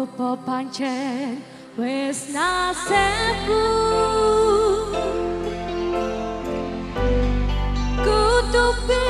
opo pancen wis nasibku? Kutupi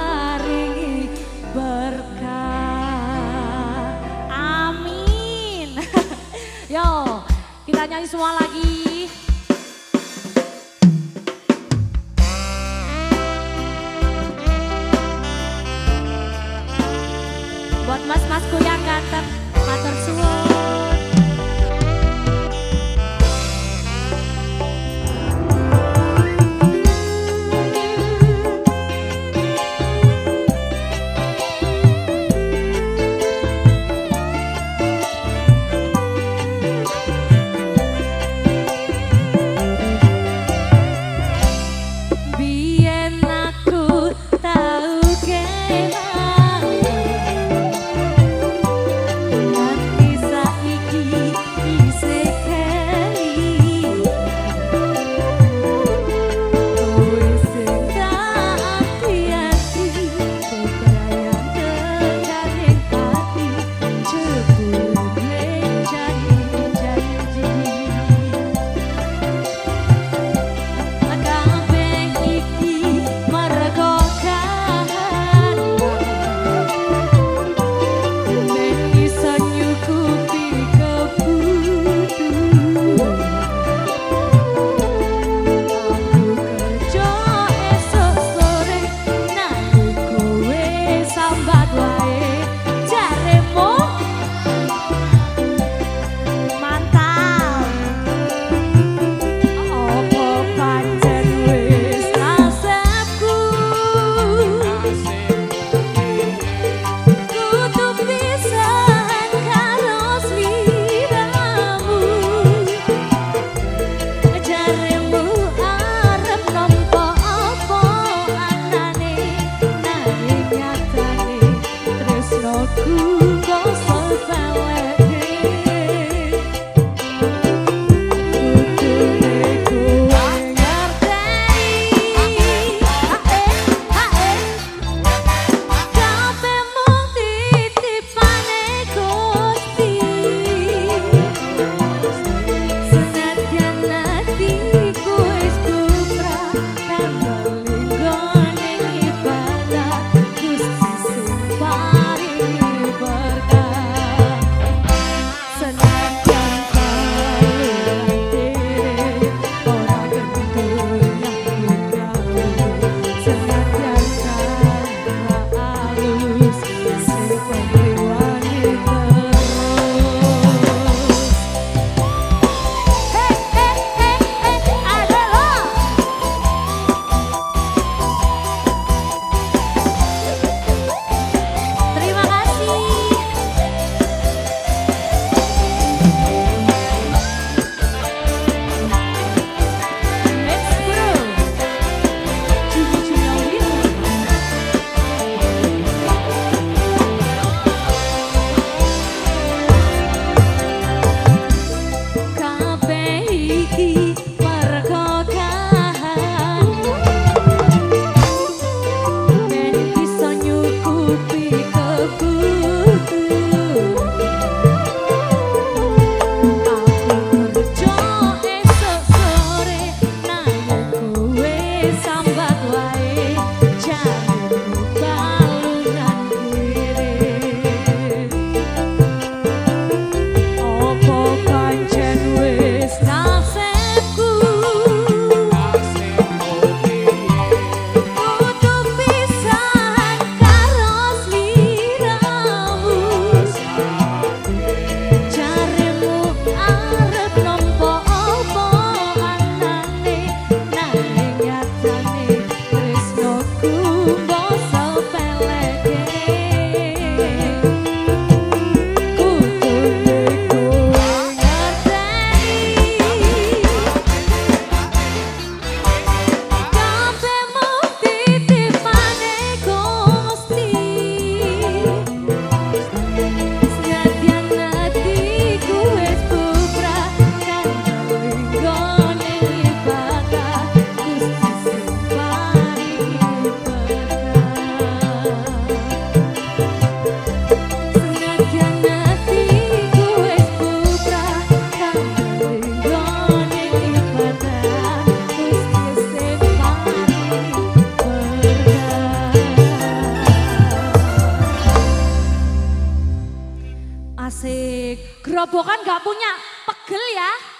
semua lagi. Buat mas-masku yang ganteng, matur suwun. remember Gerobokan gak punya pegel ya?